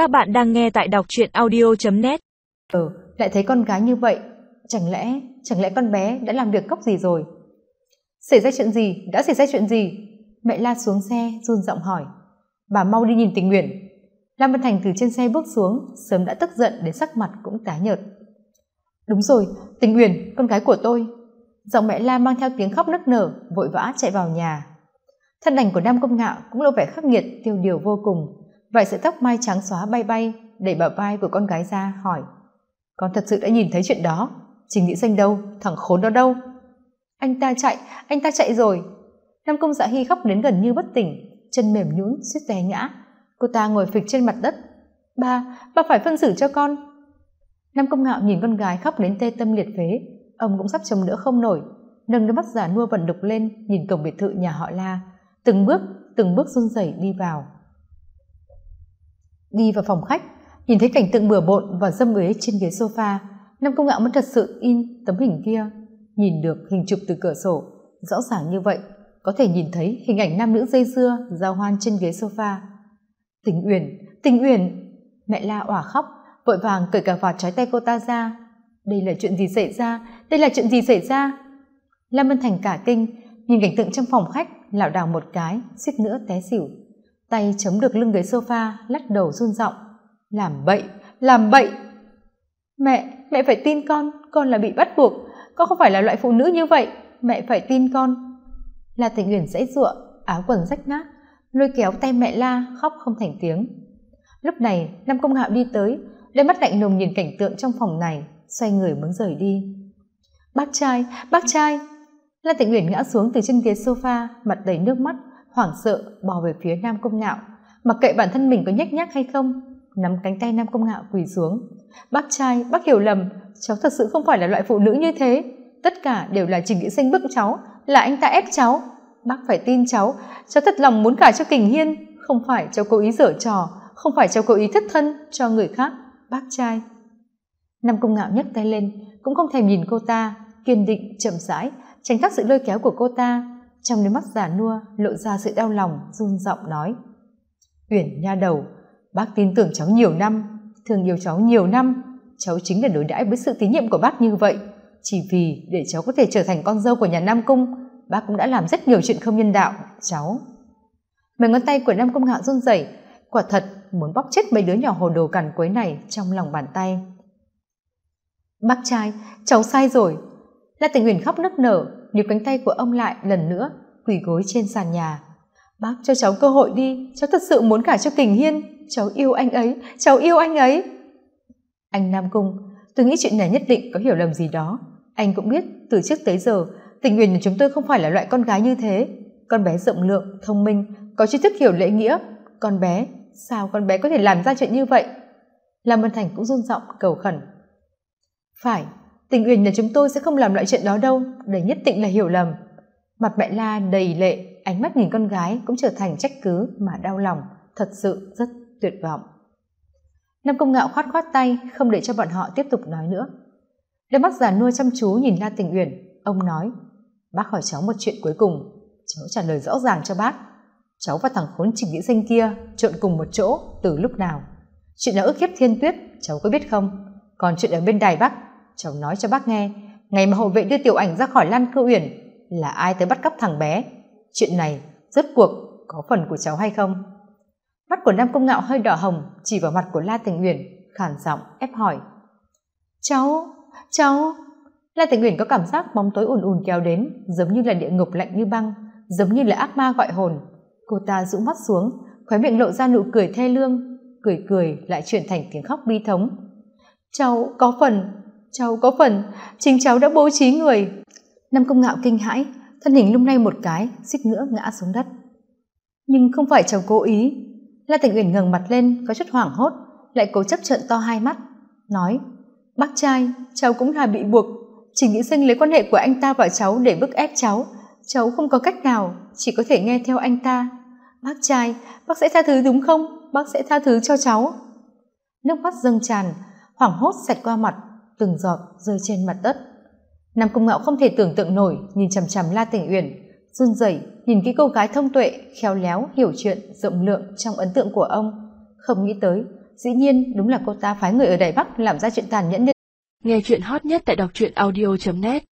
Các bạn đang nghe tại đọc truyện audio.net Ừ, ờ, lại thấy con gái như vậy, chẳng lẽ, chẳng lẽ con bé đã làm được cốc gì rồi? Xảy ra chuyện gì? Đã xảy ra chuyện gì? Mẹ La xuống xe, run giọng hỏi. Bà mau đi nhìn tình nguyện. Lam Văn Thành từ trên xe bước xuống, sớm đã tức giận đến sắc mặt cũng tái nhợt. Đúng rồi, tình nguyện, con gái của tôi. Giọng mẹ La mang theo tiếng khóc nức nở, vội vã chạy vào nhà. Thân ảnh của Nam Công Ngạo cũng lộ vẻ khắc nghiệt, tiêu điều vô cùng. Vài sợi tóc mai trắng xóa bay bay, đẩy bả vai của con gái ra, hỏi. Con thật sự đã nhìn thấy chuyện đó. Trình Nghĩ danh đâu? Thằng khốn đó đâu? Anh ta chạy, anh ta chạy rồi. Nam Công Dạ Hy khóc đến gần như bất tỉnh, chân mềm nhũn suýt té ngã. Cô ta ngồi phịch trên mặt đất. Ba, ba phải phân xử cho con. Nam Công Ngạo nhìn con gái khóc đến tê tâm liệt phế, ông cũng sắp chống đỡ không nổi, nâng đôi mắt giả nua vần đục lên nhìn cổng biệt thự nhà họ La, từng bước, từng bước run rẩy đi vào. Đi vào phòng khách, nhìn thấy cảnh tượng bừa bộn và dâm uế trên ghế sofa, Nam Công Ngạo mới thật sự in tấm hình kia, nhìn được hình chụp từ cửa sổ, rõ ràng như vậy, có thể nhìn thấy hình ảnh nam nữ dây dưa giao hoan trên ghế sofa. Tình Uyển, Tình Uyển, mẹ La òa khóc, vội vàng cởi cả vạt trái tay cô ta ra. Đây là chuyện gì xảy ra? Đây là chuyện gì xảy ra? Lam văn Thành cả kinh, nhìn cảnh tượng trong phòng khách, lảo đảo một cái, suýt nữa té xỉu. Tay chống được lưng ghế sofa, lắc đầu run giọng, làm bậy, làm bậy. Mẹ, mẹ phải tin con, con là bị bắt buộc, con không phải là loại phụ nữ như vậy, mẹ phải tin con. La Tình Uyển dãy giụa, áo quần rách nát, lôi kéo tay mẹ La khóc không thành tiếng. Lúc này, Nam Công Hạo đi tới, đôi mắt lạnh lùng nhìn cảnh tượng trong phòng này, xoay người muốn rời đi. Bác trai, bác trai! La Tịnh Uyển ngã xuống từ trên ghế sofa, mặt đầy nước mắt, hoảng sợ bò về phía Nam Công Ngạo, mặc kệ bản thân mình có nhếch nhác hay không, nắm cánh tay Nam Công Ngạo quỳ xuống. Bác trai, bác hiểu lầm, cháu thật sự không phải là loại phụ nữ như thế, tất cả đều là Trình Nghĩa Sinh bức cháu, là anh ta ép cháu. Bác phải tin cháu, cháu thật lòng muốn cả cho Kình Hiên, không phải cháu cố ý dở trò, không phải cháu cố ý thất thân cho người khác, bác trai. Nam Công Ngạo nhấc tay lên, cũng không thèm nhìn cô ta, kiên định, chậm rãi, tránh các sự lôi kéo của cô ta, trong đôi mắt già nua lộ ra sự đau lòng, run giọng nói. Uyển nha đầu, bác tin tưởng cháu nhiều năm, thương yêu cháu nhiều năm, cháu chính là đối đãi với sự tín nhiệm của bác như vậy. Chỉ vì để cháu có thể trở thành con dâu của nhà Nam Cung, bác cũng đã làm rất nhiều chuyện không nhân đạo, cháu. Mấy ngón tay của Nam Cung hạ run rẩy, quả thật muốn bóc chết mấy đứa nhỏ hồ đồ cằn quấy này trong lòng bàn tay. Bác trai, cháu sai rồi. La Tình Huyền khóc nức nở, níu cánh tay của ông lại lần nữa, quỳ gối trên sàn nhà. Bác cho cháu cơ hội đi, cháu thật sự muốn cả cho Kình Hiên, cháu yêu anh ấy, cháu yêu anh ấy. Anh Nam Cung, tôi nghĩ chuyện này nhất định có hiểu lầm gì đó. Anh cũng biết, từ trước tới giờ, Tình nguyện của chúng tôi không phải là loại con gái như thế. Con bé rộng lượng, thông minh, có tri thức hiểu lễ nghĩa. Con bé, sao con bé có thể làm ra chuyện như vậy? Lam Văn Thành cũng run giọng cầu khẩn. Phải, tình uyển nhà chúng tôi sẽ không làm loại chuyện đó đâu, đây nhất định là hiểu lầm. Mặt mẹ La đầy lệ, ánh mắt nhìn con gái cũng trở thành trách cứ mà đau lòng, thật sự rất tuyệt vọng. Nam Công Ngạo khoát khoát tay, không để cho bọn họ tiếp tục nói nữa. Đôi mắt già nua chăm chú nhìn La Tình Uyển, ông nói, bác hỏi cháu một chuyện cuối cùng, cháu trả lời rõ ràng cho bác. Cháu và thằng khốn trình nghĩa danh kia trộn cùng một chỗ từ lúc nào? Chuyện đó ức hiếp thiên tuyết, cháu có biết không? Còn chuyện ở bên đài Bắc, cháu nói cho bác nghe, ngày mà hộ vệ đưa tiểu ảnh ra khỏi Lan Cư Uyển, là ai tới bắt cắp thằng bé? Chuyện này, rốt cuộc, có phần của cháu hay không? Mắt của Nam Công Ngạo hơi đỏ hồng, chỉ vào mặt của La Tình Uyển, khản giọng ép hỏi. Cháu, cháu... La Tình Uyển có cảm giác bóng tối ùn ùn kéo đến, giống như là địa ngục lạnh như băng, giống như là ác ma gọi hồn. Cô ta rũ mắt xuống, khóe miệng lộ ra nụ cười thê lương, cười cười lại chuyển thành tiếng khóc bi thống. Cháu có phần, cháu có phần, chính cháu đã bố trí người. Nam Công Ngạo kinh hãi, thân hình lung lay một cái, suýt nữa ngã xuống đất. Nhưng không phải cháu cố ý. La Tình Uyển ngẩng mặt lên, có chút hoảng hốt, lại cố chấp trợn to hai mắt, nói: "Bác trai, cháu cũng là bị buộc, chỉ nghĩ sinh lấy quan hệ của anh ta và cháu để bức ép cháu, cháu không có cách nào, chỉ có thể nghe theo anh ta. Bác trai, bác sẽ tha thứ đúng không? Bác sẽ tha thứ cho cháu." Nước mắt dâng tràn, hoảng hốt sạch qua mặt, từng giọt rơi trên mặt đất. Nam Công Ngạo không thể tưởng tượng nổi, nhìn chằm chằm La tỉnh Uyển, run rẩy nhìn cái cô gái thông tuệ, khéo léo, hiểu chuyện, rộng lượng trong ấn tượng của ông, không nghĩ tới dĩ nhiên đúng là cô ta phái người ở đài bắc làm ra chuyện tàn nhẫn nhất nghe chuyện hot nhất tại đọc truyện audio net